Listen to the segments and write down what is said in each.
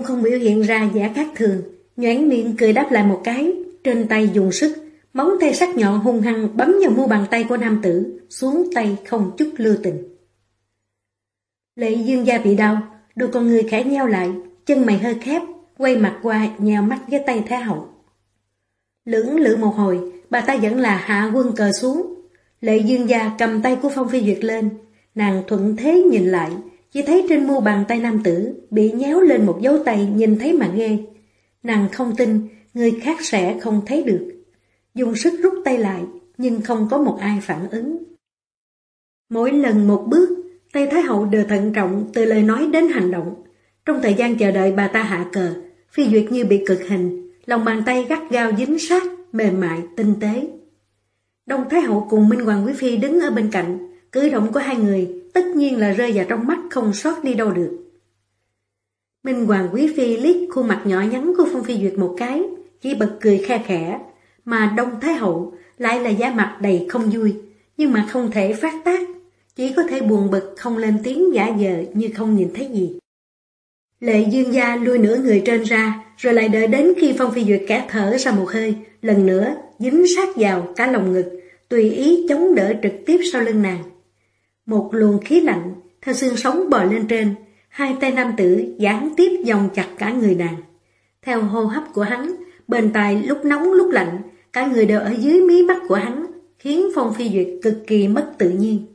cũng không biểu hiện ra giả khác thường, nhoảng miệng cười đáp lại một cái, trên tay dùng sức, móng tay sắc nhọn hung hăng bấm vào mu bàn tay của nam tử, xuống tay không chút lưu tình. Lệ dương gia bị đau, đôi con người khẽ nheo lại, chân mày hơi khép, quay mặt qua nhào mắt với tay Thái Hậu. Lưỡng lự một hồi, bà ta vẫn là hạ quân cờ xuống. Lệ dương gia cầm tay của Phong Phi Duyệt lên, nàng thuận thế nhìn lại, chỉ thấy trên mu bàn tay nam tử bị nhéo lên một dấu tay nhìn thấy mà ghê. Nàng không tin người khác sẽ không thấy được. Dùng sức rút tay lại nhưng không có một ai phản ứng. Mỗi lần một bước, tay Thái Hậu đều thận trọng từ lời nói đến hành động. Trong thời gian chờ đợi bà ta hạ cờ, phi duyệt như bị cực hình, lòng bàn tay gắt gao dính sát, mềm mại, tinh tế. Đông Thái Hậu cùng Minh Hoàng Quý Phi đứng ở bên cạnh, cử động của hai người tất nhiên là rơi vào trong mắt không sót đi đâu được. Minh Hoàng Quý Phi liếc khuôn mặt nhỏ nhắn của Phong Phi Duyệt một cái, chỉ bật cười khe khẽ, mà Đông Thái Hậu lại là da mặt đầy không vui, nhưng mà không thể phát tác, chỉ có thể buồn bực không lên tiếng giả dờ như không nhìn thấy gì. Lệ dương gia lui nửa người trên ra, rồi lại đợi đến khi Phong Phi Duyệt kẻ thở ra một hơi, lần nữa dính sát vào cả lồng ngực, tùy ý chống đỡ trực tiếp sau lưng nàng. Một luồng khí lạnh, theo xương sống bò lên trên, hai tay nam tử gián tiếp dòng chặt cả người nàng. Theo hô hấp của hắn, bên tai lúc nóng lúc lạnh, cả người đều ở dưới mí mắt của hắn, khiến Phong Phi Duyệt cực kỳ mất tự nhiên.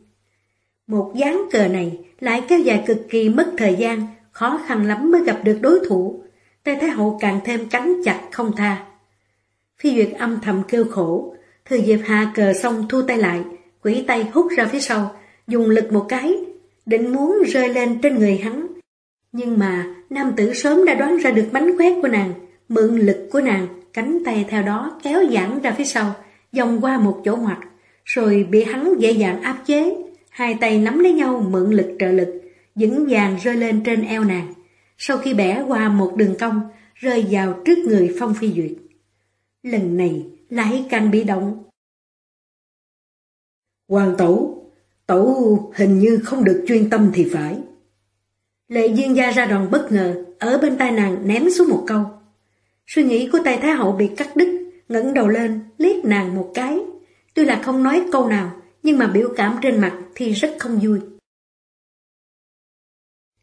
Một dáng cờ này lại kéo dài cực kỳ mất thời gian, khó khăn lắm mới gặp được đối thủ. Tây Thái Hậu càng thêm cắn chặt không tha. Phi Duyệt âm thầm kêu khổ, thừa dịp hạ cờ xong thu tay lại, quỷ tay hút ra phía sau, dùng lực một cái, định muốn rơi lên trên người hắn. Nhưng mà nam tử sớm đã đoán ra được bánh quét của nàng, mượn lực của nàng, cánh tay theo đó kéo giãn ra phía sau, vòng qua một chỗ ngoặt, rồi bị hắn dễ dàng áp chế, hai tay nắm lấy nhau mượn lực trợ lực, vững vàng rơi lên trên eo nàng. Sau khi bẻ qua một đường cong, rơi vào trước người Phong Phi Duyệt. Lần này lại càng bị động. Hoàng tẩu Tổ hình như không được chuyên tâm thì phải. Lệ dương gia ra đòn bất ngờ, ở bên tai nàng ném xuống một câu. Suy nghĩ của tay Thái Hậu bị cắt đứt, ngẩng đầu lên, liếc nàng một cái. Tuy là không nói câu nào, nhưng mà biểu cảm trên mặt thì rất không vui.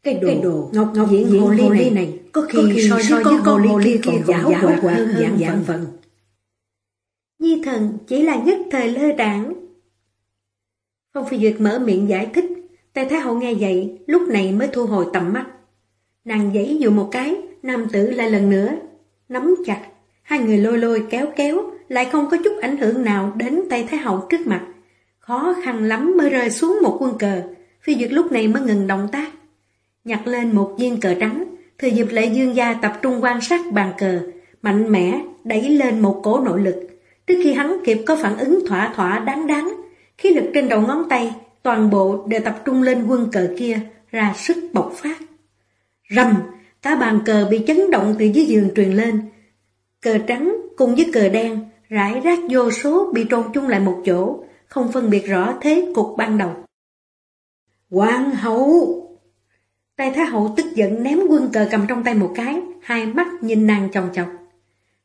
Cái đồ, cái đồ ngọc ngọc diễn hồ ly, này, này có khi, có khi so, so với con hồ ly còn giáo hoạt hơn dạng dạng phần. Nhi thần chỉ là nhất thời lơ đảng, Phong Phi Duyệt mở miệng giải thích, Tề Thái Hậu nghe vậy, lúc này mới thu hồi tầm mắt. Nàng giãy dụ một cái, nam tử lại lần nữa, nắm chặt, hai người lôi lôi kéo kéo, lại không có chút ảnh hưởng nào đến tay Thái Hậu trước mặt. Khó khăn lắm mới rơi xuống một quân cờ, Phi Duyệt lúc này mới ngừng động tác. Nhặt lên một viên cờ trắng, thừa dịp lệ dương gia tập trung quan sát bàn cờ, mạnh mẽ đẩy lên một cổ nội lực. Trước khi hắn kịp có phản ứng thỏa thỏa đáng đáng, Khí lực trên đầu ngón tay, toàn bộ đều tập trung lên quân cờ kia, ra sức bộc phát. Rầm, cả bàn cờ bị chấn động từ dưới giường truyền lên. Cờ trắng cùng với cờ đen, rải rác vô số bị trôn chung lại một chỗ, không phân biệt rõ thế cục ban đầu. Hoàng hậu! Tay Thái hậu tức giận ném quân cờ cầm trong tay một cái, hai mắt nhìn nàng chồng chọc.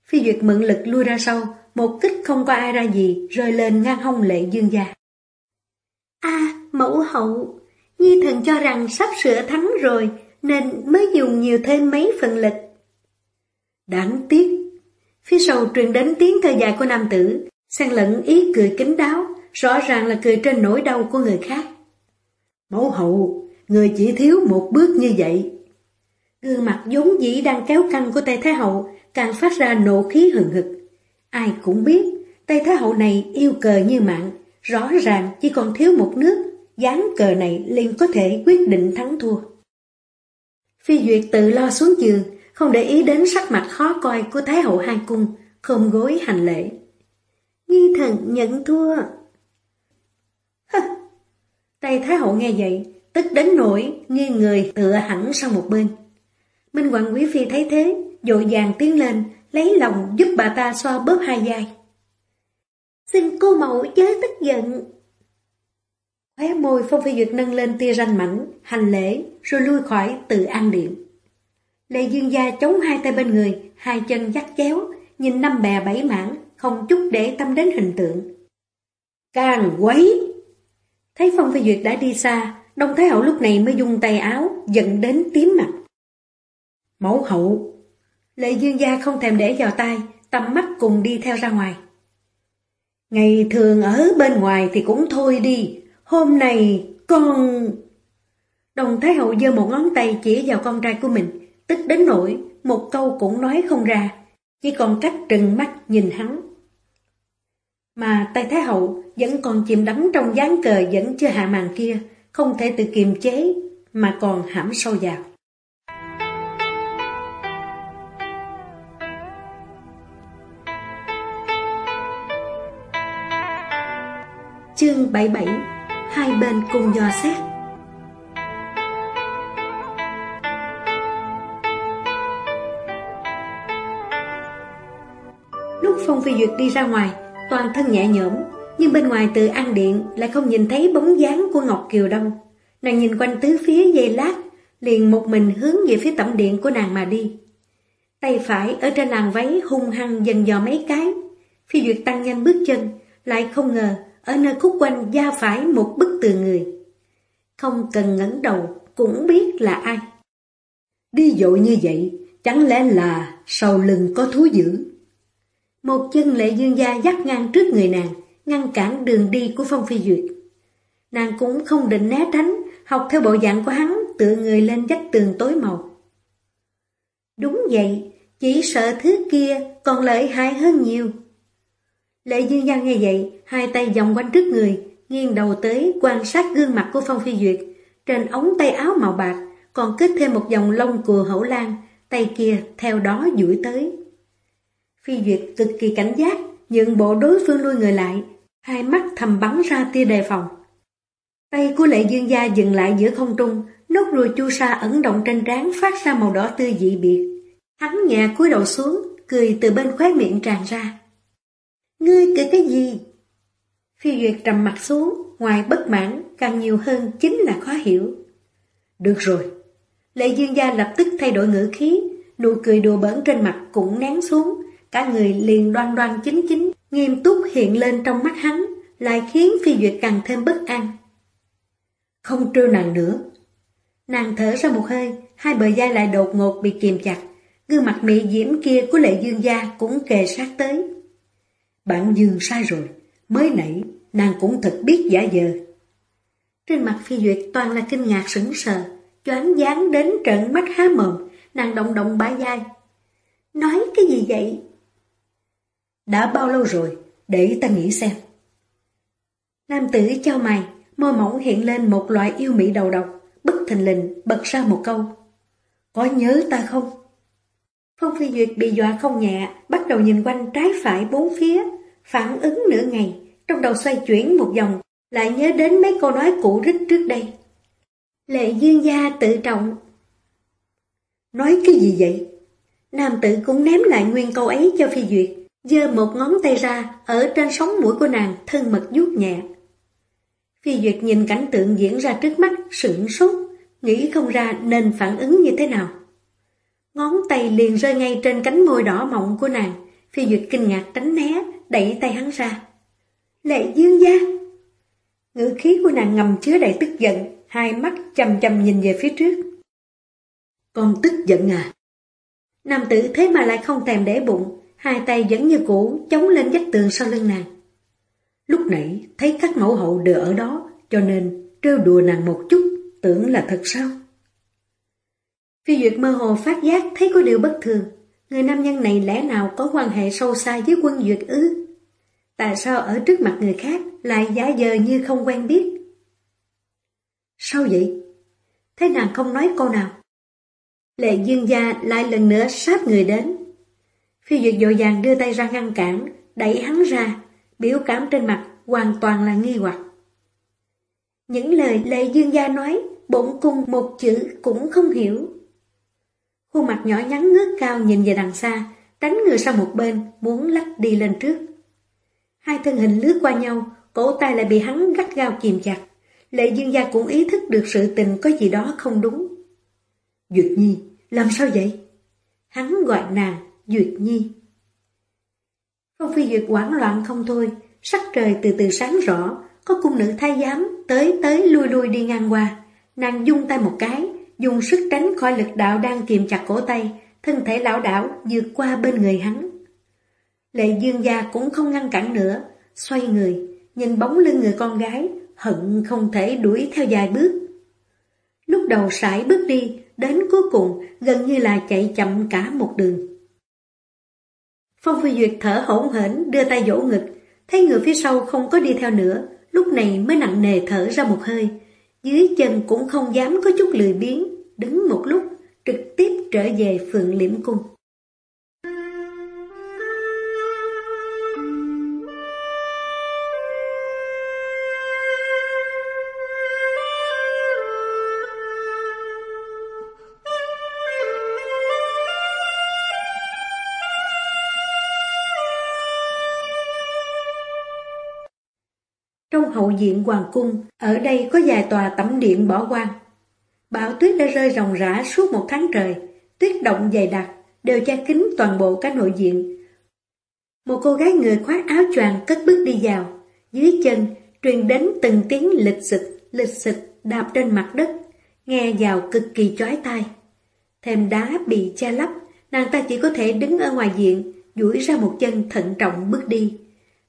Phi Duyệt mượn lực lui ra sau, một kích không có ai ra gì, rơi lên ngang hông lệ dương gia. À, mẫu hậu, Nhi thần cho rằng sắp sửa thắng rồi, nên mới dùng nhiều thêm mấy phần lịch. Đáng tiếc, phía sau truyền đến tiếng thơ dài của nam tử, xen lẫn ý cười kính đáo, rõ ràng là cười trên nỗi đau của người khác. Mẫu hậu, người chỉ thiếu một bước như vậy. Gương mặt giống dĩ đang kéo căng của Tây Thái Hậu càng phát ra nộ khí hừng hực. Ai cũng biết, Tây Thái Hậu này yêu cờ như mạng, Rõ ràng chỉ còn thiếu một nước, dán cờ này liền có thể quyết định thắng thua. Phi Duyệt tự lo xuống giường, không để ý đến sắc mặt khó coi của Thái hậu hai cung, khom gối hành lễ. Nghi thần nhận thua. Tay Thái hậu nghe vậy, tức đến nỗi nghiêng người tựa hẳn sang một bên. Minh Hoàng Quý Phi thấy thế, dội vàng tiến lên, lấy lòng giúp bà ta xoa bóp hai vai. Xin cô mẫu chớ tức giận. Khóe môi Phong Phi Duyệt nâng lên tia ranh mảnh, hành lễ, rồi lui khỏi từ an điện. Lệ Dương Gia chống hai tay bên người, hai chân dắt chéo, nhìn năm bè bảy mảng, không chút để tâm đến hình tượng. Càng quấy! Thấy Phong Phi Duyệt đã đi xa, Đông Thái Hậu lúc này mới dùng tay áo, giận đến tím mặt. Mẫu hậu! Lệ Dương Gia không thèm để vào tay, tầm mắt cùng đi theo ra ngoài. Ngày thường ở bên ngoài thì cũng thôi đi, hôm nay con... Đồng Thái Hậu giơ một ngón tay chỉ vào con trai của mình, tức đến nỗi một câu cũng nói không ra, chỉ còn cách trừng mắt nhìn hắn. Mà tay Thái Hậu vẫn còn chìm đắm trong dáng cờ vẫn chưa hạ màn kia, không thể tự kiềm chế, mà còn hãm sâu vào. Chương 77 Hai bên cùng dò xét. Lúc Phong Phi Duyệt đi ra ngoài, Toàn thân nhẹ nhõm, Nhưng bên ngoài từ an điện Lại không nhìn thấy bóng dáng của Ngọc Kiều đâu Nàng nhìn quanh tứ phía dây lát, Liền một mình hướng về phía tổng điện của nàng mà đi. Tay phải ở trên làn váy hung hăng dần dò mấy cái. Phi Duyệt tăng nhanh bước chân, Lại không ngờ ở nơi khúc quanh da phải một bức tường người. Không cần ngẩng đầu cũng biết là ai. Đi dội như vậy, chẳng lẽ là sau lưng có thú dữ? Một chân lệ dương gia dắt ngang trước người nàng, ngăn cản đường đi của Phong Phi Duyệt. Nàng cũng không định né tránh, học theo bộ dạng của hắn, tựa người lên vách tường tối màu. Đúng vậy, chỉ sợ thứ kia còn lợi hại hơn nhiều. Lệ Dương Giang nghe vậy, hai tay vòng quanh trước người, nghiêng đầu tới quan sát gương mặt của Phong Phi Duyệt. Trên ống tay áo màu bạc, còn kết thêm một dòng lông cùa hậu lan, tay kia theo đó duỗi tới. Phi Duyệt cực kỳ cảnh giác, nhượng bộ đối phương lui người lại, hai mắt thầm bắn ra tia đề phòng. Tay của lệ dương gia dừng lại giữa không trung, nốt ruồi chu sa ẩn động trên trán phát ra màu đỏ tươi dị biệt. Hắn nhẹ cúi đầu xuống, cười từ bên khóe miệng tràn ra. Ngươi cười cái gì? Phi Duyệt trầm mặt xuống, ngoài bất mãn, càng nhiều hơn chính là khó hiểu. Được rồi. Lệ Dương Gia lập tức thay đổi ngữ khí, nụ cười đùa bỡn trên mặt cũng nén xuống, cả người liền đoan đoan chính chính, nghiêm túc hiện lên trong mắt hắn, lại khiến Phi Duyệt càng thêm bất an. Không trêu nàng nữa. Nàng thở ra một hơi, hai bờ vai lại đột ngột bị kìm chặt, gương mặt mị diễm kia của Lệ Dương Gia cũng kề sát tới. Bạn Dương sai rồi, mới nãy nàng cũng thật biết giả dờ. Trên mặt phi duyệt toàn là kinh ngạc sững sờ, choáng dáng đến trận mắt há mồm, nàng động động bả vai. Nói cái gì vậy? Đã bao lâu rồi, để ta nghĩ xem. Nam tử cho mày, môi mỏng hiện lên một loại yêu mỹ đầu độc, bất thình lình bật ra một câu. Có nhớ ta không? Phong Phi Duyệt bị dọa không nhẹ, bắt đầu nhìn quanh trái phải bốn phía, phản ứng nửa ngày, trong đầu xoay chuyển một vòng, lại nhớ đến mấy câu nói cũ rích trước đây. Lệ dương gia tự trọng. Nói cái gì vậy? Nam tử cũng ném lại nguyên câu ấy cho phi duyệt, giơ một ngón tay ra, ở trên sóng mũi của nàng, thân mật vuốt nhẹ. Phi duyệt nhìn cảnh tượng diễn ra trước mắt, sửng sốt, nghĩ không ra nên phản ứng như thế nào. Ngón tay liền rơi ngay trên cánh môi đỏ mọng của nàng, phi duyệt kinh ngạc tránh né, đẩy tay hắn ra. Lệ dương gia! Ngữ khí của nàng ngầm chứa đầy tức giận, hai mắt chầm chầm nhìn về phía trước. Con tức giận à? Nam tử thế mà lại không thèm để bụng, hai tay vẫn như cũ chống lên vách tường sau lưng nàng. Lúc nãy thấy các mẫu hậu đều ở đó, cho nên trêu đùa nàng một chút, tưởng là thật sao? Phi Duyệt mơ hồ phát giác thấy có điều bất thường, Người nam nhân này lẽ nào có quan hệ sâu xa với quân duyệt ư? Tại sao ở trước mặt người khác lại giả dờ như không quen biết? Sao vậy? Thế nàng không nói câu nào? Lệ dương gia lại lần nữa sát người đến. Phi Duyệt dội dàng đưa tay ra ngăn cản, đẩy hắn ra, biểu cảm trên mặt hoàn toàn là nghi hoặc. Những lời Lệ Dương Gia nói, bổn cung một chữ cũng không hiểu. Khuôn mặt nhỏ nhắn ngước cao nhìn về đằng xa, tránh người sang một bên, muốn lách đi lên trước. Hai thân hình lướt qua nhau, cổ tay lại bị hắn gắt gao chìm chặt. Lệ Dương Gia cũng ý thức được sự tình có gì đó không đúng. Duyệt Nhi, làm sao vậy? Hắn gọi nàng, Duyệt Nhi. Phong Phi Duyệt hoảng loạn không thôi, sắc trời từ từ sáng rõ, có cung nữ thay giám tới tới lui lui đi ngang qua. Nàng dung tay một cái, dùng sức tránh khỏi lực đạo đang kiềm chặt cổ tay, thân thể lão đảo vượt qua bên người hắn. Lệ dương gia cũng không ngăn cản nữa, xoay người, nhìn bóng lưng người con gái, hận không thể đuổi theo dài bước. Lúc đầu sải bước đi, đến cuối cùng gần như là chạy chậm cả một đường. Phong Phi Duyệt thở hổn hển đưa tay vỗ ngực, thấy người phía sau không có đi theo nữa, lúc này mới nặng nề thở ra một hơi. Dưới chân cũng không dám có chút lười biếng, đứng một lúc, trực tiếp trở về phượng liễm cung. Hậu diện hoàng cung, ở đây có vài tòa tẩm điện bỏ quan. Bão tuyết đã rơi ròng rã suốt một tháng trời, tuyết động dày đặc, đều che kín toàn bộ các nội diện. Một cô gái người khoác áo choàng cất bước đi vào, dưới chân truyền đến từng tiếng lịch xịch, lịch xịch đạp trên mặt đất, nghe vào cực kỳ chói tai. Thêm đá bị che lấp, nàng ta chỉ có thể đứng ở ngoài diện, duỗi ra một chân thận trọng bước đi.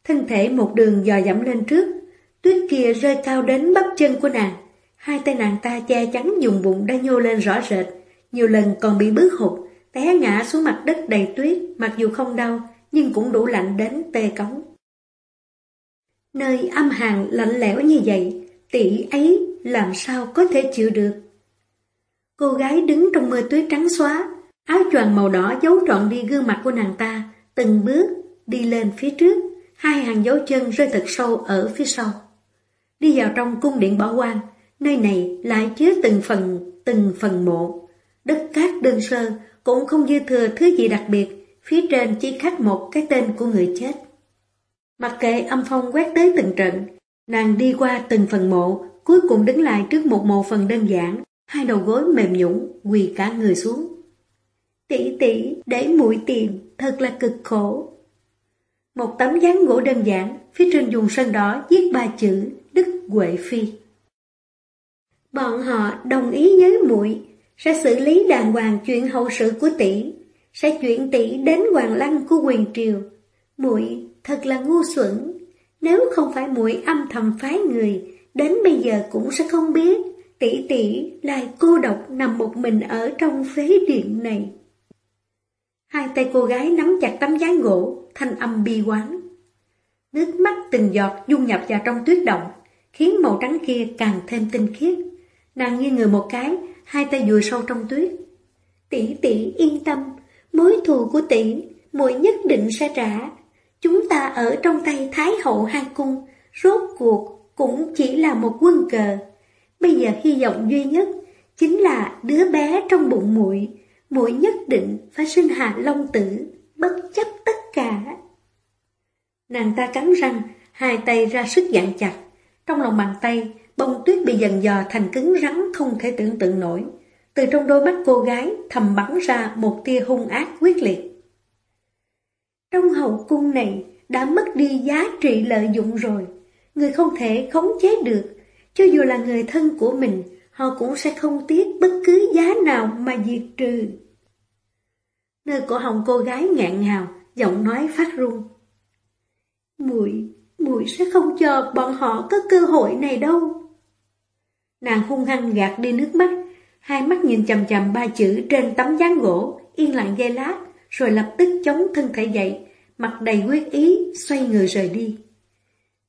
Thân thể một đường dò dẫm lên trước, Tuyết kia rơi cao đến bắp chân của nàng. Hai tay nàng ta che chắn dùng bụng đã nhô lên rõ rệt. Nhiều lần còn bị bước hụt, té ngã xuống mặt đất đầy tuyết, mặc dù không đau, nhưng cũng đủ lạnh đến tê cống. Nơi âm hàn lạnh lẽo như vậy, tỷ ấy làm sao có thể chịu được. Cô gái đứng trong mưa tuyết trắng xóa, áo choàng màu đỏ giấu trọn đi gương mặt của nàng ta, từng bước đi lên phía trước, hai hàng dấu chân rơi thật sâu ở phía sau. Đi vào trong cung điện bảo quan, nơi này lại chứa từng phần, từng phần mộ. Đất cát đơn sơ, cũng không dư thừa thứ gì đặc biệt, phía trên chỉ khắc một cái tên của người chết. Mặc kệ âm phong quét tới từng trận, nàng đi qua từng phần mộ, cuối cùng đứng lại trước một mộ phần đơn giản, hai đầu gối mềm nhũng, quỳ cả người xuống. Tỷ tỷ, để mũi tìm, thật là cực khổ. Một tấm dáng gỗ đơn giản, phía trên dùng sơn đỏ viết ba chữ Đức Huệ Phi. Bọn họ đồng ý với muội sẽ xử lý đàng hoàng chuyện hậu sự của tỷ, sẽ chuyển tỷ đến hoàng lăng của quyền triều. Muội thật là ngu xuẩn, nếu không phải muội âm thầm phái người, đến bây giờ cũng sẽ không biết tỷ tỷ lại cô độc nằm một mình ở trong phế điện này. Hai tay cô gái nắm chặt tấm dáng gỗ, thanh âm bi quán. Nước mắt từng giọt dung nhập vào trong tuyết động, khiến màu trắng kia càng thêm tinh khiết. Nàng như người một cái, hai tay vùi sâu trong tuyết. Tỷ tỷ yên tâm, mối thù của tỷ, muội nhất định sẽ trả. Chúng ta ở trong tay Thái hậu hai cung, rốt cuộc cũng chỉ là một quân cờ. Bây giờ hy vọng duy nhất chính là đứa bé trong bụng muội, muội nhất định phải sinh hạ long tử, bất chấp tất cả. Nàng ta cắn răng, hai tay ra sức dặn chặt. Trong lòng bàn tay, bông tuyết bị dần dò thành cứng rắn không thể tưởng tượng nổi. Từ trong đôi mắt cô gái thầm bắn ra một tia hung ác quyết liệt. Trong hậu cung này đã mất đi giá trị lợi dụng rồi. Người không thể khống chế được. Cho dù là người thân của mình, họ cũng sẽ không tiếc bất cứ giá nào mà diệt trừ. Nơi cổ họng cô gái ngạn ngào, giọng nói phát run. Muội, muội sẽ không cho bọn họ có cơ hội này đâu. Nàng hung hăng gạt đi nước mắt, hai mắt nhìn chầm chầm ba chữ trên tấm dáng gỗ, yên lặng giây lát, rồi lập tức chống thân thể dậy, mặt đầy quyết ý, xoay người rời đi.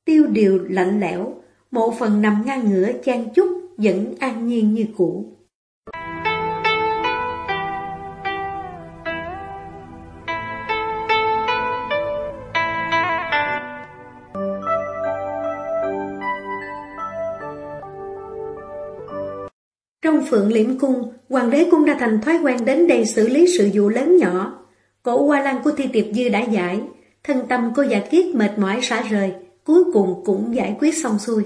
Tiêu điều lạnh lẽo, một phần nằm ngang ngửa chan chút, vẫn an nhiên như cũ. Trong phượng liễm cung, hoàng đế cung đã thành thói quen đến đây xử lý sự vụ lớn nhỏ. Cổ hoa lan của thi tiệp dư đã giải, thân tâm cô giả kiết mệt mỏi xả rời, cuối cùng cũng giải quyết xong xuôi.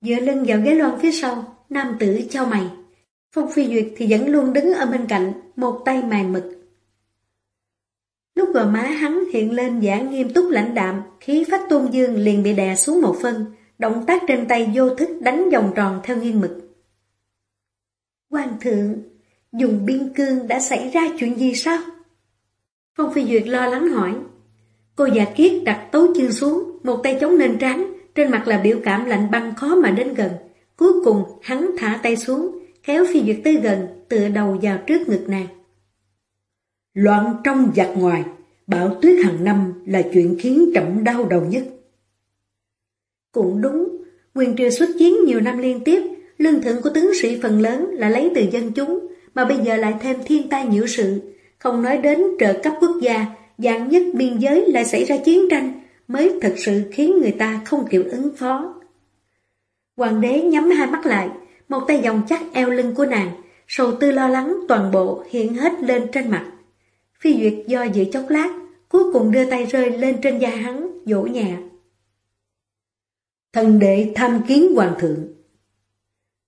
Dựa lưng vào ghế loan phía sau, nam tử trao mày. Phong Phi Duyệt thì vẫn luôn đứng ở bên cạnh, một tay màn mực. Lúc gò má hắn hiện lên giả nghiêm túc lãnh đạm, khí phách tôn dương liền bị đè xuống một phân, động tác trên tay vô thức đánh vòng tròn theo nghiêng mực. Hoàng thượng, dùng biên cương đã xảy ra chuyện gì sao? Phong Phi Duyệt lo lắng hỏi. Cô già kiết đặt tấu chương xuống, một tay chống lên trán, trên mặt là biểu cảm lạnh băng khó mà đến gần. Cuối cùng hắn thả tay xuống, kéo Phi Duyệt tới gần, tựa đầu vào trước ngực nàng. Loạn trong giặc ngoài, bão tuyết hàng năm là chuyện khiến trọng đau đầu nhất. Cũng đúng, quyền triều xuất chiến nhiều năm liên tiếp, lương thượng của tướng sĩ phần lớn là lấy từ dân chúng, mà bây giờ lại thêm thiên tai nhiễu sự, không nói đến trợ cấp quốc gia, dạng nhất biên giới lại xảy ra chiến tranh, mới thật sự khiến người ta không chịu ứng phó. Hoàng đế nhắm hai mắt lại, một tay vòng chắc eo lưng của nàng, sầu tư lo lắng toàn bộ hiện hết lên trên mặt. Phi Duyệt do dự chốc lát, cuối cùng đưa tay rơi lên trên da hắn, dỗ nhẹ. Thần đệ tham kiến hoàng thượng.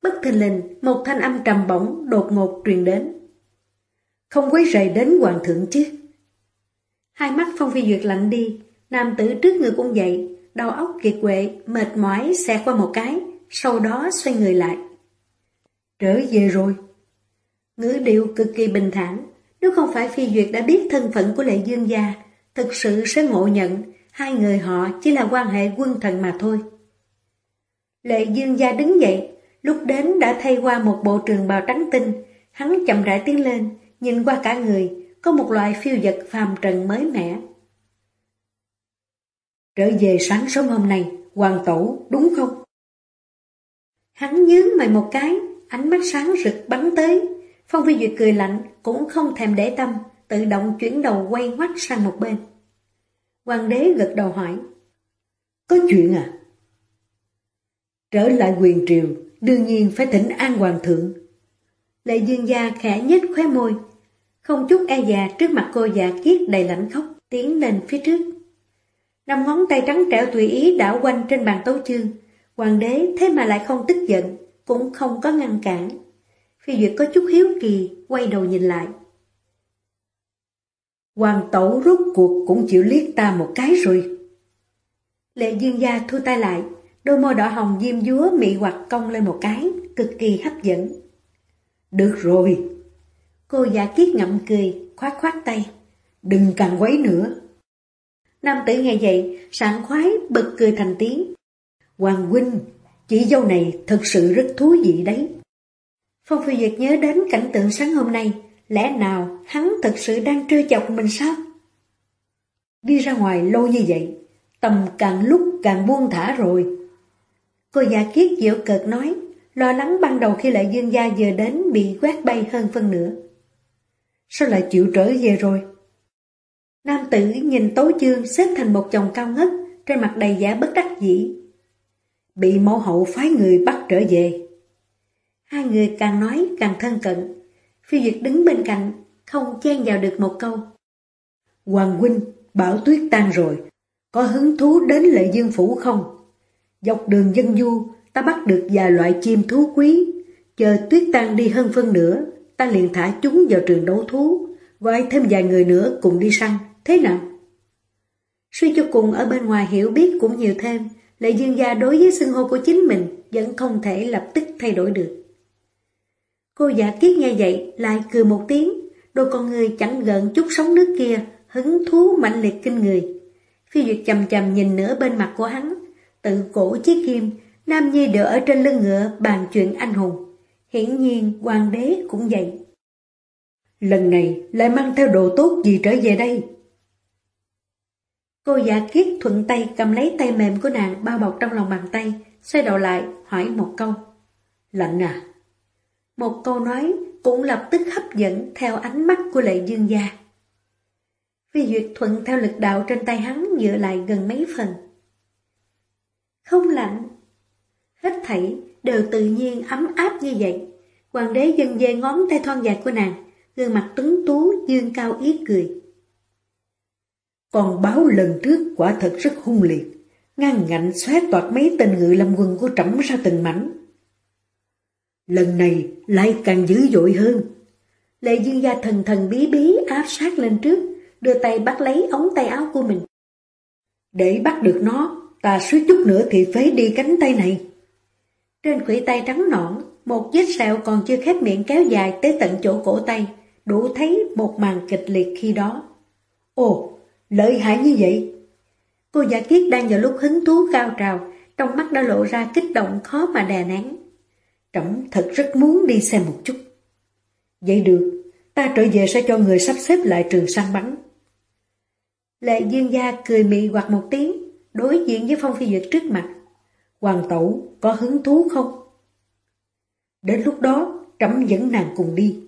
Bất thình lình, một thanh âm trầm bổng đột ngột truyền đến. Không quấy rầy đến hoàng thượng chứ. Hai mắt Phong Phi Duyệt lạnh đi, nam tử trước người cũng dậy, đầu óc kiệt quệ, mệt mỏi xẹt qua một cái, sau đó xoay người lại. Trở về rồi. Ngữ điệu cực kỳ bình thản, nếu không phải Phi Duyệt đã biết thân phận của Lệ Dương gia, thực sự sẽ ngộ nhận hai người họ chỉ là quan hệ quân thần mà thôi. Lệ Dương gia đứng dậy, lúc đến đã thay qua một bộ trường bào trắng tinh, hắn chậm rãi tiến lên, nhìn qua cả người, có một loại phiêu vật phàm trần mới mẻ. Trở về sáng sớm hôm nay, hoàng tổ, đúng không? Hắn nhướng mày một cái, ánh mắt sáng rực bắn tới. Phong Phi Duyệt cười lạnh, cũng không thèm để tâm, tự động chuyển đầu quay ngoắt sang một bên. Hoàng đế gật đầu hỏi. Có chuyện à? Trở lại quyền triều, đương nhiên phải thỉnh an hoàng thượng. Lệ dương gia khẽ nhếch khóe môi, không chút e già trước mặt cô già kiết đầy lạnh khóc, tiến lên phía trước. Năm ngón tay trắng trẻo tùy ý đảo quanh trên bàn tấu chương, hoàng đế thế mà lại không tức giận, cũng không có ngăn cản. Phi Duyệt có chút hiếu kỳ, quay đầu nhìn lại. Hoàng tẩu rút cuộc cũng chịu liếc ta một cái rồi. Lệ dương gia thu tay lại, đôi môi đỏ hồng diêm dúa mị hoặc cong lên một cái, cực kỳ hấp dẫn. Được rồi. Cô giả kiết ngậm cười, khoát khoát tay. Đừng càng quấy nữa. Nam tử nghe vậy, sảng khoái, bật cười thành tiếng. Hoàng huynh, chị dâu này thật sự rất thú vị đấy. Phong Phi Duyệt nhớ đến cảnh tượng sáng hôm nay, lẽ nào hắn thật sự đang trêu chọc mình sao? Đi ra ngoài lâu như vậy, tầm càng lúc càng buông thả rồi. Cô giả kiết dịu cợt nói, lo lắng ban đầu khi lại dương gia vừa đến bị quét bay hơn phân nửa. Sao lại chịu trở về rồi? Nam tử nhìn tố chương xếp thành một chồng cao ngất, trên mặt đầy giả bất đắc dĩ. Bị mẫu hậu phái người bắt trở về. Hai người càng nói càng thân cận. Phi Duyệt đứng bên cạnh, không chen vào được một câu. Hoàng huynh, bảo tuyết tan rồi, có hứng thú đến lệ dương phủ không? Dọc đường dân du, ta bắt được vài loại chim thú quý. Chờ tuyết tan đi hơn phân nửa, ta liền thả chúng vào trường đấu thú, gọi thêm vài người nữa cùng đi săn, thế nào? Suy cho cùng ở bên ngoài hiểu biết cũng nhiều thêm, Lệ Dương gia đối với xưng hô của chính mình vẫn không thể lập tức thay đổi được. Cô giả kiết nghe vậy lại cười một tiếng, đôi con người chẳng gần chút sóng nước kia, hứng thú mạnh liệt kinh người. Phi Duyệt chầm chầm nhìn nửa bên mặt của hắn, tự cổ chiếc kim, Nam Nhi đỡ ở trên lưng ngựa bàn chuyện anh hùng. Hiển nhiên hoàng đế cũng vậy. Lần này lại mang theo đồ tốt gì trở về đây? Cô giả kiết thuận tay cầm lấy tay mềm của nàng bao bọc trong lòng bàn tay, xoay đầu lại hỏi một câu. Lạnh à? Một câu nói cũng lập tức hấp dẫn theo ánh mắt của lệ dương gia. Phi Duyệt thuận theo lực đạo trên tay hắn dựa lại gần mấy phần. Không lạnh. Hết thảy đều tự nhiên ấm áp như vậy. Hoàng đế dần về ngón tay thon dài của nàng, gương mặt tuấn tú dương cao ý cười. Còn báo lần trước quả thật rất hung liệt, ngang ngạnh xóa toạt mấy tên ngự lâm quân của trẫm ra từng mảnh. Lần này lại càng dữ dội hơn. Lệ dương gia thần thần bí bí áp sát lên trước, đưa tay bắt lấy ống tay áo của mình. Để bắt được nó, ta suýt chút nữa thì phế đi cánh tay này. Trên khủy tay trắng nõn, một vết sẹo còn chưa khép miệng kéo dài tới tận chỗ cổ tay, đủ thấy một màn kịch liệt khi đó. Ồ, lợi hại như vậy. Cô giả kiết đang vào lúc hứng thú cao trào, trong mắt đã lộ ra kích động khó mà đè nén. Trẫm thật rất muốn đi xem một chút. Vậy được, ta trở về sẽ cho người sắp xếp lại trường săn bắn. Lệ dương gia cười mị hoặc một tiếng, đối diện với Phong Phi Duyệt trước mặt. Hoàng tẩu có hứng thú không? Đến lúc đó, trẫm dẫn nàng cùng đi.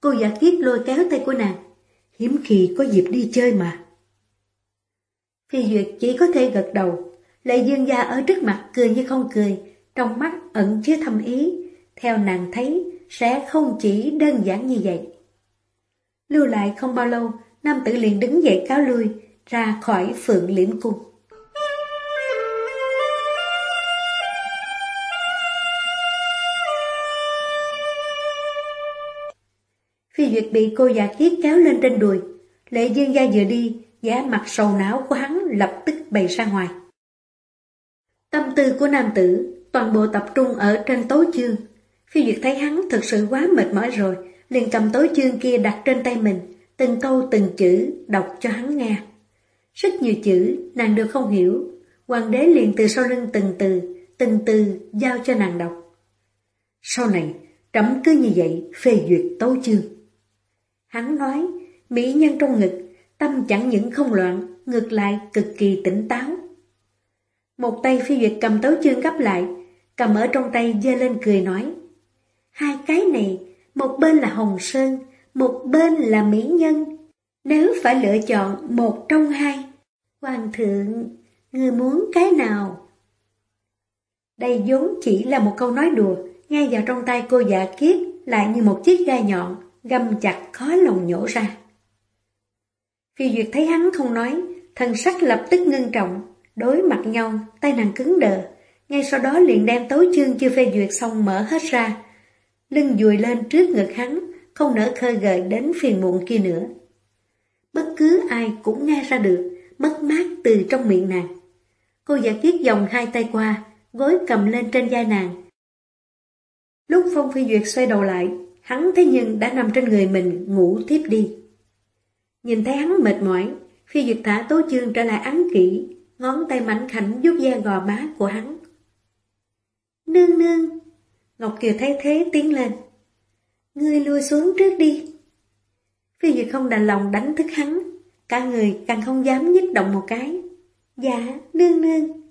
Cô giả kiết lôi kéo tay của nàng. Hiếm khi có dịp đi chơi mà. Phi Duyệt chỉ có thể gật đầu. Lệ dương gia ở trước mặt cười như không cười, trong mắt ẩn chứa thâm ý. Theo nàng thấy, sẽ không chỉ đơn giản như vậy. Lưu lại không bao lâu, nam tử liền đứng dậy cáo lui, ra khỏi phượng liễm cung. Phi Duyệt bị cô già kiết kéo lên trên đùi. Lệ dương gia vừa đi, giá mặt sầu não của hắn lập tức bày ra ngoài. Tâm tư của nam tử toàn bộ tập trung ở trên tối chương. Phi Duyệt thấy hắn thực sự quá mệt mỏi rồi, liền cầm tối chương kia đặt trên tay mình, từng câu từng chữ đọc cho hắn nghe. Rất nhiều chữ nàng đều không hiểu, hoàng đế liền từ sau lưng từng từ, từng từ giao cho nàng đọc. Sau này, trẫm cứ như vậy phê duyệt tấu chương. Hắn nói, mỹ nhân trong ngực, tâm chẳng những không loạn, ngược lại cực kỳ tỉnh táo. Một tay phi duyệt cầm tấu chương gấp lại, cầm ở trong tay dơ lên cười nói. Hai cái này, một bên là Hồng Sơn, một bên là Mỹ Nhân. Nếu phải lựa chọn một trong hai, Hoàng thượng, người muốn cái nào? Đây vốn chỉ là một câu nói đùa, ngay vào trong tay cô giả kiết lại như một chiếc gai nhọn, găm chặt khó lòng nhổ ra. Phi Duyệt thấy hắn không nói, thần sắc lập tức ngưng trọng, đối mặt nhau, tay nàng cứng đờ. Ngay sau đó liền đem tấu chương chưa phê duyệt xong mở hết ra. Lưng dùi lên trước ngực hắn, không nỡ khơi gợi đến phiền muộn kia nữa. Bất cứ ai cũng nghe ra được, mất mát từ trong miệng nàng. Cô giả kiết dòng hai tay qua, gối cầm lên trên vai nàng. Lúc Phong Phi Duyệt xoay đầu lại, hắn thế nhưng đã nằm trên người mình ngủ tiếp đi. Nhìn thấy hắn mệt mỏi, Phi Duyệt thả tố chương trở lại án kỹ, ngón tay mảnh khảnh giúp da gò má của hắn. Nương nương! Ngọc Kiều thấy thế tiến lên. Ngươi lui xuống trước đi. Phi Duyệt không đành lòng đánh thức hắn, cả người càng không dám nhích động một cái. Dạ, nương nương.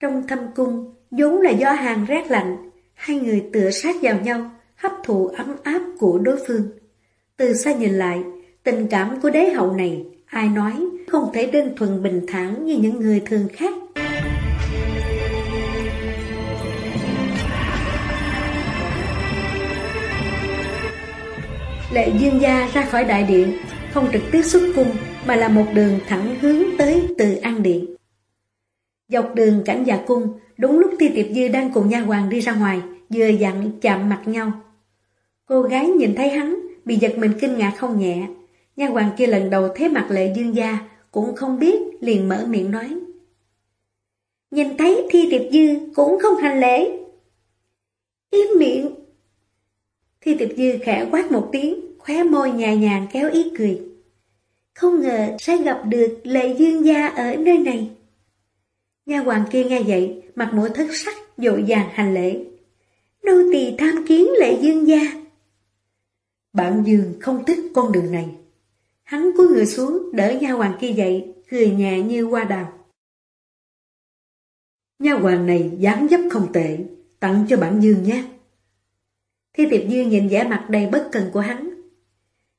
Trong thâm cung, vốn là gió hàng rét lạnh, hai người tựa sát vào nhau, hấp thụ ấm áp của đối phương. Từ xa nhìn lại, tình cảm của đế hậu này, ai nói không thể đơn thuần bình thản như những người thường khác. Lệ dương gia ra khỏi đại điện, không trực tiếp xuất cung mà là một đường thẳng hướng tới từ an điện. Dọc đường cảnh già cung, đúng lúc Ti Tiệp Dư đang cùng nha hoàng đi ra ngoài, vừa dặn chạm mặt nhau. Cô gái nhìn thấy hắn, bị giật mình kinh ngạc không nhẹ. Nha hoàng kia lần đầu thấy mặt lệ dương gia, cũng không biết, liền mở miệng nói. Nhìn thấy Thi Tiệp Dư cũng không hành lễ. Im miệng! Thi Tiệp Dư khẽ quát một tiếng, khóe môi nhẹ nhàng kéo ý cười. Không ngờ sẽ gặp được lệ dương gia ở nơi này. Nha hoàng kia nghe vậy, mặt mũi thất sắc, dội dàng hành lễ. Nô tỳ tham kiến lệ dương gia. Bạn dương không thích con đường này. Hắn cúi người xuống, đỡ nha hoàng kia dậy, cười nhẹ như hoa đào. Nha hoàng này dáng dấp không tệ, tặng cho bạn dương nhé. Thi tiệp dương nhìn vẻ mặt đầy bất cần của hắn.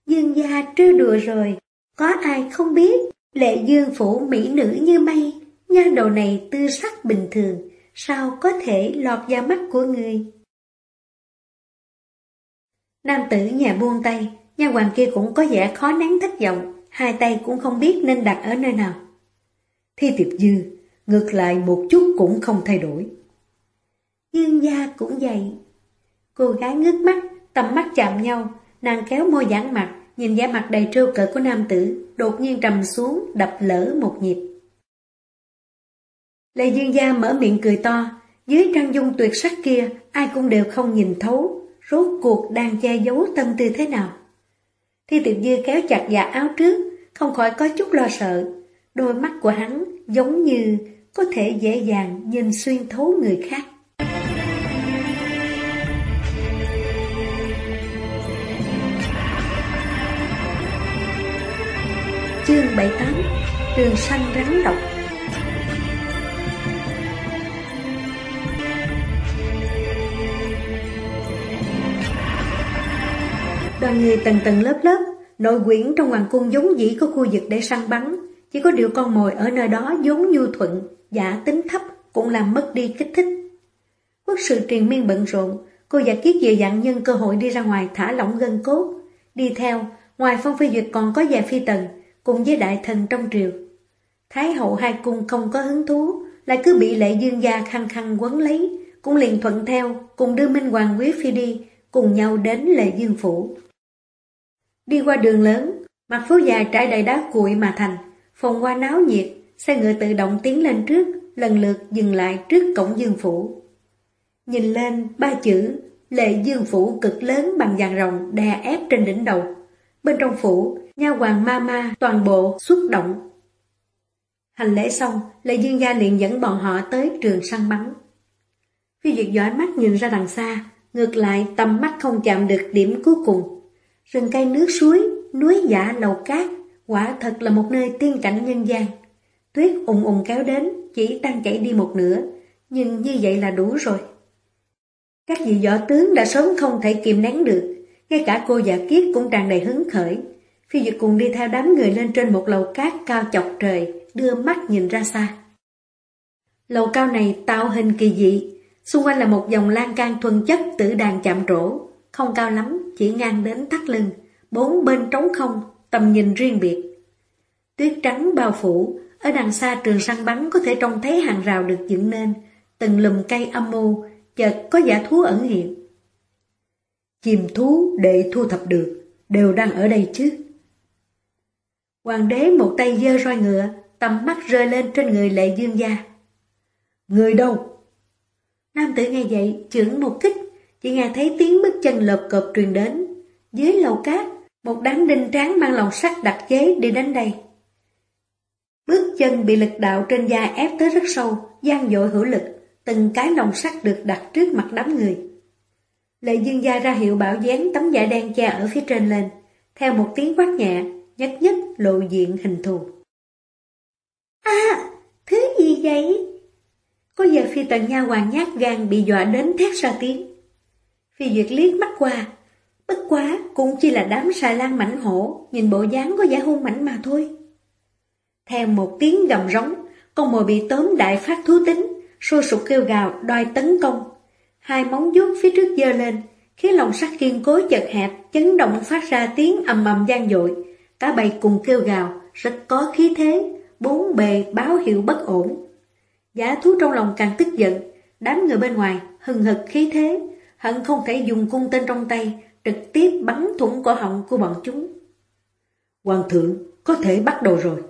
Dương gia trêu đùa rồi, có ai không biết, lệ dương phủ mỹ nữ như mây, nha đầu này tư sắc bình thường, sao có thể lọt vào mắt của người. Nam tử nhà buông tay, nha hoàng kia cũng có vẻ khó nén thất vọng, hai tay cũng không biết nên đặt ở nơi nào. Thi tiệp dư, ngược lại một chút cũng không thay đổi. Dương gia cũng vậy. Cô gái ngước mắt, tầm mắt chạm nhau, nàng kéo môi giãn mặt, nhìn vẻ mặt đầy trêu cợt của nam tử, đột nhiên trầm xuống, đập lỡ một nhịp. lê Dương gia mở miệng cười to, dưới trang dung tuyệt sắc kia, ai cũng đều không nhìn thấu, rốt cuộc đang che giấu tâm tư thế nào. Thi tiệp dư kéo chặt dạ áo trước, không khỏi có chút lo sợ. Đôi mắt của hắn giống như có thể dễ dàng nhìn xuyên thấu người khác. Chương 78 Trường sanh rắn độc Đoàn người tầng tầng lớp lớp, nội quyển trong hoàng cung giống dĩ có khu vực để săn bắn, chỉ có điều con mồi ở nơi đó giống nhu thuận, giả tính thấp cũng làm mất đi kích thích. Quốc sự truyền miên bận rộn, cô giả kiết dịu dặn nhân cơ hội đi ra ngoài thả lỏng gân cốt. Đi theo, ngoài phong phi duyệt còn có vài phi tần, cùng với đại thần trong triều. Thái hậu hai cung không có hứng thú, lại cứ bị lệ dương gia khăng khăng quấn lấy, cũng liền thuận theo, cùng đưa Minh Hoàng Quý Phi đi, cùng nhau đến lệ dương phủ. Đi qua đường lớn, mặt phố dài trải đầy đá cuội mà thành, phòng qua náo nhiệt, xe ngựa tự động tiến lên trước, lần lượt dừng lại trước cổng dương phủ. Nhìn lên ba chữ Lệ Dương Phủ cực lớn bằng vàng rồng đè ép trên đỉnh đầu. Bên trong phủ, nha hoàng ma ma toàn bộ xuất động. Hành lễ xong, Lệ Dương Gia liền dẫn bọn họ tới trường săn bắn. Phi Duyệt dõi mắt nhìn ra đằng xa, ngược lại tầm mắt không chạm được điểm cuối cùng. Rừng cây nước suối, núi giả lầu cát, quả thật là một nơi tiên cảnh nhân gian. Tuyết ùng ùng kéo đến, chỉ đang chảy đi một nửa, nhưng như vậy là đủ rồi. Các vị võ tướng đã sớm không thể kiềm nén được, ngay cả cô giả kiết cũng tràn đầy hứng khởi. Phi Duyệt cùng đi theo đám người lên trên một lầu cát cao chọc trời, đưa mắt nhìn ra xa. Lầu cao này tạo hình kỳ dị, xung quanh là một dòng lan can thuần chất tử đàn chạm trổ, không cao lắm, chỉ ngang đến thắt lưng, bốn bên trống không, tầm nhìn riêng biệt. Tuyết trắng bao phủ, ở đằng xa trường săn bắn có thể trông thấy hàng rào được dựng nên, từng lùm cây âm mưu, chợt có giả thú ẩn hiện. Chìm thú để thu thập được, đều đang ở đây chứ. Hoàng đế một tay dơ roi ngựa, tầm mắt rơi lên trên người lệ dương gia. Người đâu? Nam tử nghe vậy, trưởng một kích, chỉ nghe thấy tiếng bước chân lợp cộp truyền đến. Dưới lầu cát, một đám đinh tráng mang lòng sắt đặc chế đi đến đây. Bước chân bị lực đạo trên da ép tới rất sâu, gian dội hữu lực, từng cái lồng sắt được đặt trước mặt đám người. Lệ dương gia ra hiệu bảo dán tấm giả đen che ở phía trên lên, theo một tiếng quát nhẹ, nhất nhất lộ diện hình thù. À, thứ gì vậy? Có giờ phi tần nha hoàng nhát gan bị dọa đến thét ra tiếng. Phi Duyệt liếc mắt qua, bất quá cũng chỉ là đám xà lan mảnh hổ, nhìn bộ dáng có giả hung mảnh mà thôi. Theo một tiếng gầm rống, con mồi bị tóm đại phát thú tính, sôi sục kêu gào đòi tấn công. Hai móng vuốt phía trước dơ lên, khiến lòng sắt kiên cố chật hẹp, chấn động phát ra tiếng ầm ầm gian dội. Cả bầy cùng kêu gào, rất có khí thế, bốn bề báo hiệu bất ổn. Giả thú trong lòng càng tức giận, đám người bên ngoài hừng hực khí thế, hận không thể dùng cung tên trong tay, trực tiếp bắn thủng cổ họng của bọn chúng. Hoàng thượng, có thể bắt đầu rồi.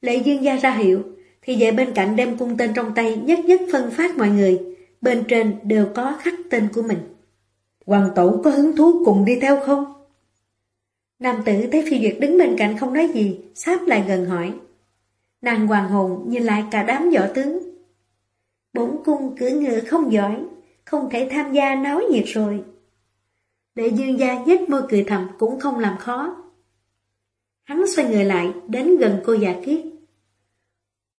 Lệ dương gia ra hiệu, thì về bên cạnh đem cung tên trong tay nhất nhất phân phát mọi người, bên trên đều có khắc tên của mình. Hoàng tổ có hứng thú cùng đi theo không? Nam tử thấy phi duyệt đứng bên cạnh không nói gì, sáp lại gần hỏi. Nàng hoàng hồn nhìn lại cả đám võ tướng. Bốn cung cử ngựa không giỏi, không thể tham gia náo nhiệt rồi. Đệ dương gia nhếch môi cười thầm cũng không làm khó. Hắn xoay người lại, đến gần cô già kiết.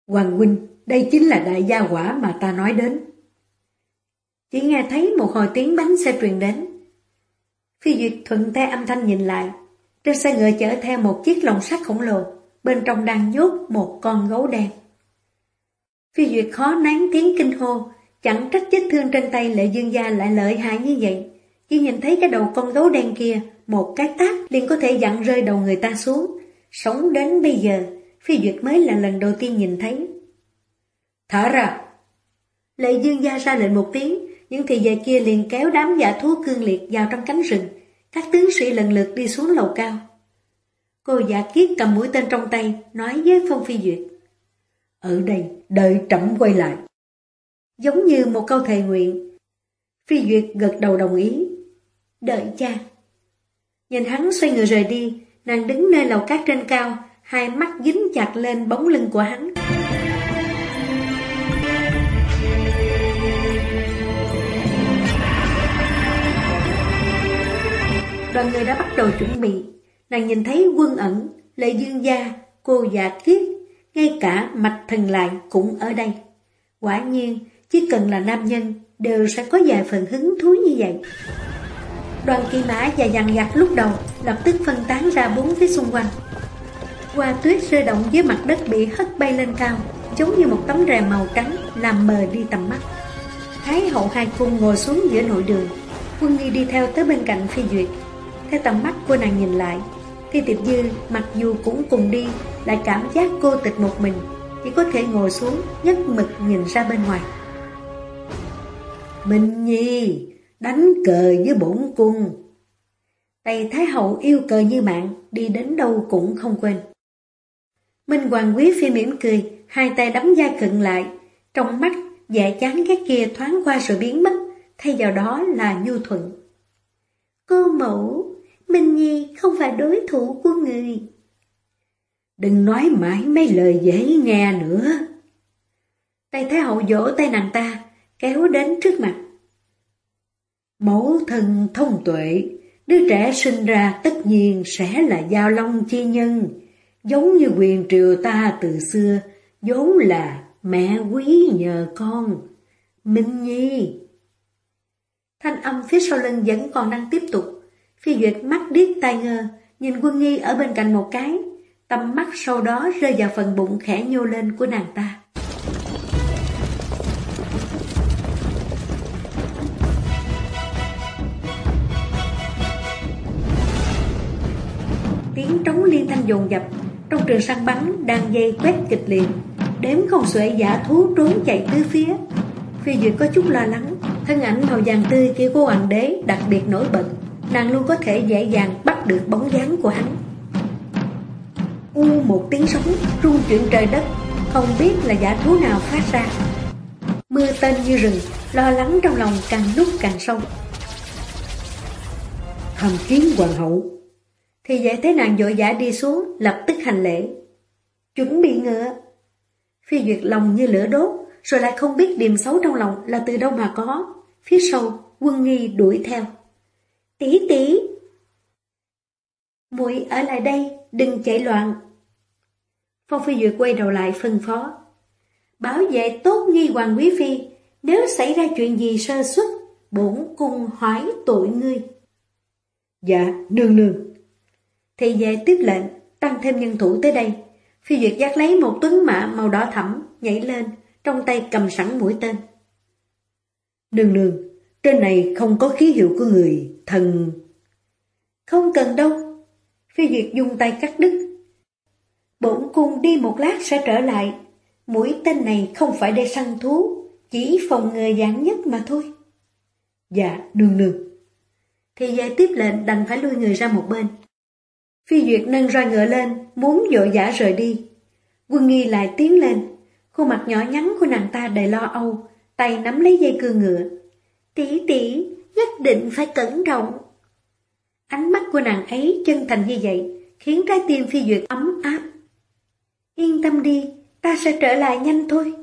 Hoàng huynh, đây chính là đại gia quả mà ta nói đến. Chỉ nghe thấy một hồi tiếng bánh xe truyền đến. Phi Duyệt thuận tay âm thanh nhìn lại. Trên xe ngựa chở theo một chiếc lồng sắt khổng lồ, bên trong đang nhốt một con gấu đen. Phi Duyệt khó nén tiếng kinh hô, chẳng trách vết thương trên tay lệ dương gia lại lợi hại như vậy. Chỉ nhìn thấy cái đầu con gấu đen kia, một cái tác liền có thể dặn rơi đầu người ta xuống. Sống đến bây giờ, Phi Duyệt mới là lần đầu tiên nhìn thấy. Thả ra! Lệ dương gia ra lệnh một tiếng, những thị vệ kia liền kéo đám giả thú cương liệt vào trong cánh rừng. Các tướng sĩ lần lượt đi xuống lầu cao. Cô giả kiết cầm mũi tên trong tay, nói với Phong Phi Duyệt. Ở đây, đợi trẫm quay lại. Giống như một câu thề nguyện. Phi Duyệt gật đầu đồng ý. Đợi cha. Nhìn hắn xoay người rời đi, nàng đứng nơi lầu cát trên cao, hai mắt dính chặt lên bóng lưng của hắn. Đoàn người đã bắt đầu chuẩn bị, nàng nhìn thấy quân ẩn, lệ dương gia, cô già kiết, ngay cả mạch thần lại cũng ở đây. Quả nhiên, chỉ cần là nam nhân, đều sẽ có vài phần hứng thú như vậy. Đoàn kỳ mã và dằn dặt lúc đầu lập tức phân tán ra bốn phía xung quanh. Hoa tuyết rơi động dưới mặt đất bị hất bay lên cao, giống như một tấm rèm màu trắng làm mờ đi tầm mắt. Thái hậu hai cung ngồi xuống giữa nội đường, quân nghi đi theo tới bên cạnh phi duyệt. Theo tầm mắt cô nàng nhìn lại, thì Tiệp Dư mặc dù cũng cùng đi, lại cảm giác cô tịch một mình, chỉ có thể ngồi xuống nhất mực nhìn ra bên ngoài. Minh Nhi, đánh cờ với bổn cung. Tây Thái Hậu yêu cờ như mạng, đi đến đâu cũng không quên. Minh Hoàng Quý Phi mỉm cười, hai tay đấm da cận lại, trong mắt dạ chán cái kia thoáng qua rồi biến mất, thay vào đó là nhu thuận. Cô mẫu, Minh Nhi không phải đối thủ của người. Đừng nói mãi mấy lời dễ nghe nữa. Tây Thái Hậu vỗ tay nàng ta, kéo đến trước mặt. Mẫu thân thông tuệ, đứa trẻ sinh ra tất nhiên sẽ là giao long chi nhân, giống như quyền triều ta từ xưa, vốn là mẹ quý nhờ con. Minh Nhi. Thanh âm phía sau lưng vẫn còn đang tiếp tục. Phi Duyệt mắt điếc tai ngơ, nhìn quân nghi ở bên cạnh một cái, tầm mắt sau đó rơi vào phần bụng khẽ nhô lên của nàng ta. Tiếng trống liên thanh dồn dập, trong trường săn bắn đang dây quét kịch liệt, đếm không xuể giả thú trốn chạy tứ phía. Phi Duyệt có chút lo lắng, thân ảnh màu vàng tươi kia của hoàng đế đặc biệt nổi bật, nàng luôn có thể dễ dàng bắt được bóng dáng của hắn. U một tiếng sóng rung chuyển trời đất, không biết là giả thú nào phát ra. Mưa tên như rừng, lo lắng trong lòng càng lúc càng sâu. Thầm kiến hoàng hậu. Thì dễ thế nàng dội dã đi xuống, lập tức hành lễ. Chuẩn bị ngựa. Phi duyệt lòng như lửa đốt, rồi lại không biết điềm xấu trong lòng là từ đâu mà có. Phía sau, quân nghi đuổi theo. Tỷ tỷ! muội ở lại đây, đừng chạy loạn. Phong Phi Duyệt quay đầu lại phân phó. Bảo vệ tốt nghi hoàng quý phi, nếu xảy ra chuyện gì sơ xuất, bổn cung hỏi tội ngươi. Dạ, nương nương. Thì về tiếp lệnh, tăng thêm nhân thủ tới đây. Phi Duyệt giác lấy một tuấn mã màu đỏ thẫm, nhảy lên, trong tay cầm sẵn mũi tên. Nương nương, trên này không có ký hiệu của người, thần... Không cần đâu. Phi Duyệt dùng tay cắt đứt. Bổn cung đi một lát sẽ trở lại. Mũi tên này không phải để săn thú, chỉ phòng ngừa giản nhất mà thôi. Dạ, nương nương. Thì giải tiếp lệnh đành phải lui người ra một bên. Phi Duyệt nâng roi ngựa lên, muốn dội dã rời đi. Quân nghi lại tiến lên, khuôn mặt nhỏ nhắn của nàng ta đầy lo âu, tay nắm lấy dây cương ngựa. Tỷ tỷ, nhất định phải cẩn trọng. Ánh mắt của nàng ấy chân thành như vậy, khiến trái tim phi duyệt ấm áp. Yên tâm đi, ta sẽ trở lại nhanh thôi.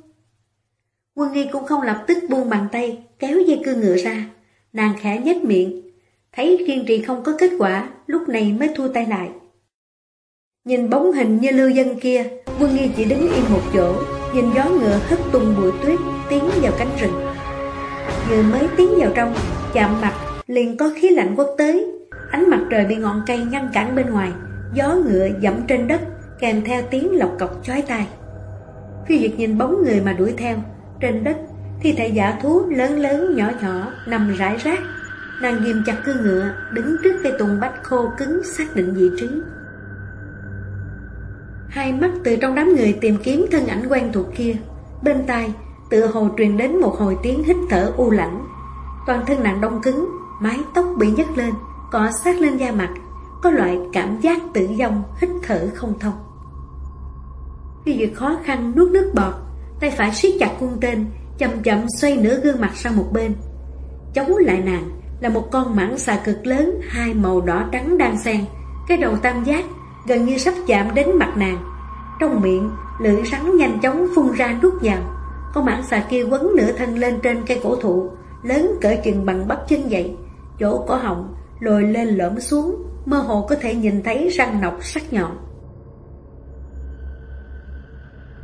Quân nghi cũng không lập tức buông bàn tay, kéo dây cương ngựa ra. Nàng khẽ nhếch miệng, thấy kiên trì không có kết quả, lúc này mới thua tay lại. Nhìn bóng hình như lưu dân kia, quân nghi chỉ đứng yên một chỗ, nhìn gió ngựa hất tung bụi tuyết tiến vào cánh rừng. Vừa mới tiến vào trong, chạm mặt, liền có khí lạnh quốc tới. Ánh mặt trời bị ngọn cây ngăn cản bên ngoài, gió ngựa dẫm trên đất, kèm theo tiếng lọc cọc chói tai. Phi Duyệt nhìn bóng người mà đuổi theo, trên đất, thi thể giả thú lớn lớn nhỏ nhỏ nằm rải rác. Nàng ghim chặt cư ngựa, đứng trước cây tùng bách khô cứng xác định vị trí. Hai mắt từ trong đám người tìm kiếm thân ảnh quen thuộc kia. Bên tai, tựa hồ truyền đến một hồi tiếng hít thở u lạnh. Toàn thân nàng đông cứng, mái tóc bị nhấc lên, cọ sát lên da mặt, có loại cảm giác tự vong hít thở không thông. Khi Duyệt khó khăn nuốt nước bọt, tay phải siết chặt cung tên, chậm chậm xoay nửa gương mặt sang một bên. Chống lại nàng là một con mãng xà cực lớn, hai màu đỏ trắng đang xen, cái đầu tam giác gần như sắp chạm đến mặt nàng. Trong miệng, lưỡi rắn nhanh chóng phun ra nuốt vào. Con mãng xà kia quấn nửa thân lên trên cây cổ thụ, lớn cỡ chừng bằng bắp chân vậy. Chỗ cổ họng lồi lên lõm xuống, mơ hồ có thể nhìn thấy răng nọc sắc nhọn.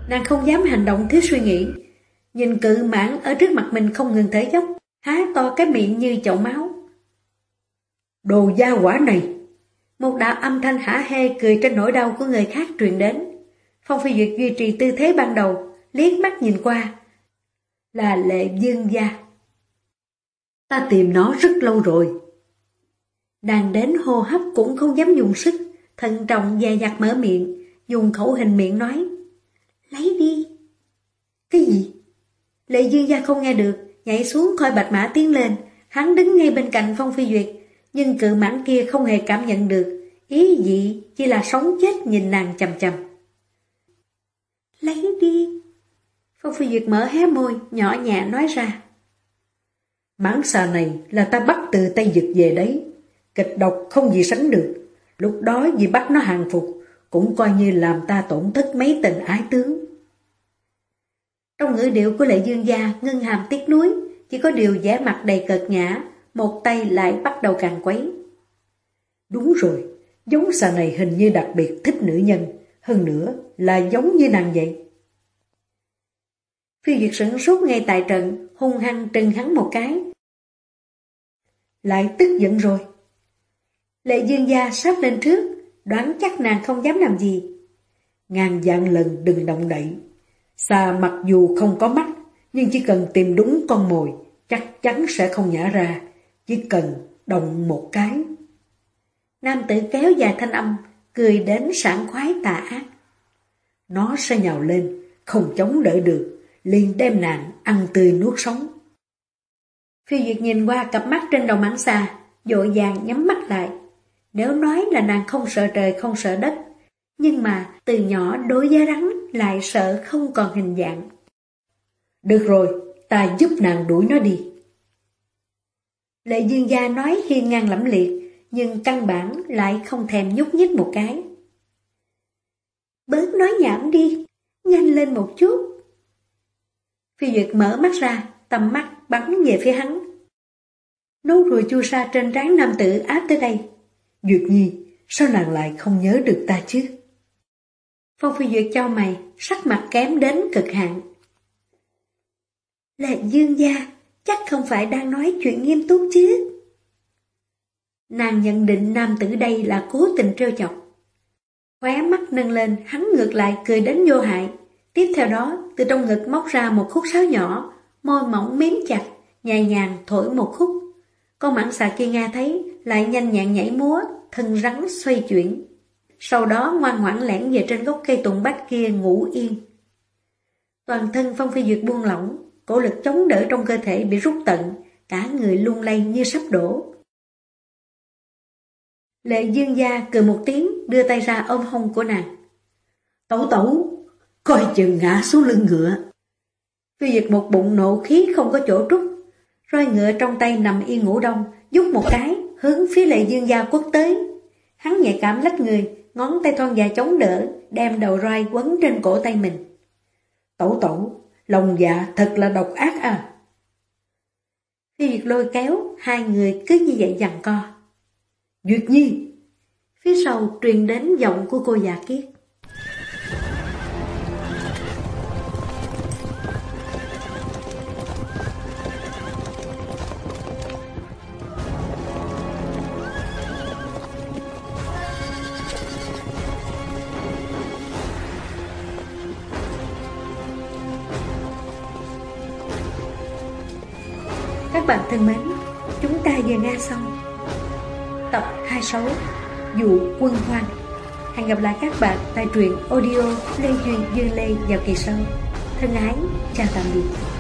Nàng không dám hành động thiếu suy nghĩ, nhìn cự mãn ở trước mặt mình không ngừng thở dốc, há to cái miệng như chậu máu. Đồ gia quả này! Một đạo âm thanh hả hê cười trên nỗi đau của người khác truyền đến. Phong Phi Duyệt duy trì tư thế ban đầu, liếc mắt nhìn qua. Là lệ dương gia. Ta tìm nó rất lâu rồi. Đang đến hô hấp cũng không dám dùng sức, thận trọng dè dặt mở miệng, dùng khẩu hình miệng nói. Lấy đi. Cái gì? Lệ dương gia không nghe được, nhảy xuống khỏi bạch mã tiến lên, hắn đứng ngay bên cạnh Phong Phi Duyệt, nhưng cự mãn kia không hề cảm nhận được, ý gì chỉ là sống chết nhìn nàng chầm chầm. Lấy đi. Phong Phi Duyệt mở hé môi, nhỏ nhẹ nói ra. Mãn xà này là ta bắt từ tay Dực về đấy. Kịch độc không gì sánh được. Lúc đó vì bắt nó hàng phục, cũng coi như làm ta tổn thất mấy tình ái tướng. Trong ngữ điệu của lệ dương gia, ngân hàm tiếc nuối, chỉ có điều vẻ mặt đầy cợt nhã, một tay lại bắt đầu càng quấy. Đúng rồi, giống xà này hình như đặc biệt thích nữ nhân, hơn nữa là giống như nàng vậy. Phi Duyệt sửng sốt ngay tại trận, hung hăng trừng hắn một cái. Lại tức giận rồi. Lệ dương gia sắp lên trước, đoán chắc nàng không dám làm gì. Ngàn dạng lần đừng động đậy. Xà mặc dù không có mắt, nhưng chỉ cần tìm đúng con mồi, chắc chắn sẽ không nhả ra, chỉ cần động một cái. Nam tử kéo dài thanh âm, cười đến sảng khoái tà ác. Nó sẽ nhào lên, không chống đỡ được, liền đem nàng ăn tươi nuốt sống. Phi Duyệt nhìn qua cặp mắt trên đầu mãng xà, dội vàng nhắm mắt lại. Nếu nói là nàng không sợ trời không sợ đất, nhưng mà từ nhỏ đối với rắn lại sợ không còn hình dạng. Được rồi, ta giúp nàng đuổi nó đi. Lệ dương gia nói hiên ngang lẫm liệt, nhưng căn bản lại không thèm nhúc nhích một cái. Bớt nói nhảm đi, nhanh lên một chút. Phi Duyệt mở mắt ra, tầm mắt bắn về phía hắn. Nốt ruồi chua sa trên trán nam tử áp tới đây. Duyệt nhi, sao nàng lại không nhớ được ta chứ? Phong Phi Duyệt cho mày, sắc mặt kém đến cực hạn. Lệ dương gia, chắc không phải đang nói chuyện nghiêm túc chứ? Nàng nhận định nam tử đây là cố tình trêu chọc. Khóe mắt nâng lên, hắn ngược lại cười đến vô hại. Tiếp theo đó, từ trong ngực móc ra một khúc sáo nhỏ, môi mỏng miếm chặt, nhẹ nhàng thổi một khúc. Con mãng xà kia nghe thấy, lại nhanh nhẹn nhảy múa, thân rắn xoay chuyển. Sau đó ngoan ngoãn lẻn về trên gốc cây tùng bách kia ngủ yên. Toàn thân Phong Phi Duyệt buông lỏng, cổ lực chống đỡ trong cơ thể bị rút tận, cả người lung lay như sắp đổ. Lệ dương gia cười một tiếng, đưa tay ra ôm hông của nàng. Tẩu tẩu, coi chừng ngã xuống lưng ngựa. Phi Duyệt một bụng nộ khí không có chỗ trút, roi ngựa trong tay nằm yên ngủ đông, giúp một cái, hướng phía lệ dương gia quất tới. Hắn nhạy cảm lách người, ngón tay thon dài chống đỡ, đem đầu roi quấn trên cổ tay mình. Tẩu tẩu, lòng dạ thật là độc ác à. Phi Việt lôi kéo, hai người cứ như vậy dằn co. Duyệt Nhi! Phía sau truyền đến giọng của cô già kiết. Thân mến, chúng ta vừa nghe xong Tập 26 Dụ quân hoang. Hẹn gặp lại các bạn tại truyện audio Lê Duyên dương Lê vào kỳ sau. Thân ái, chào tạm biệt.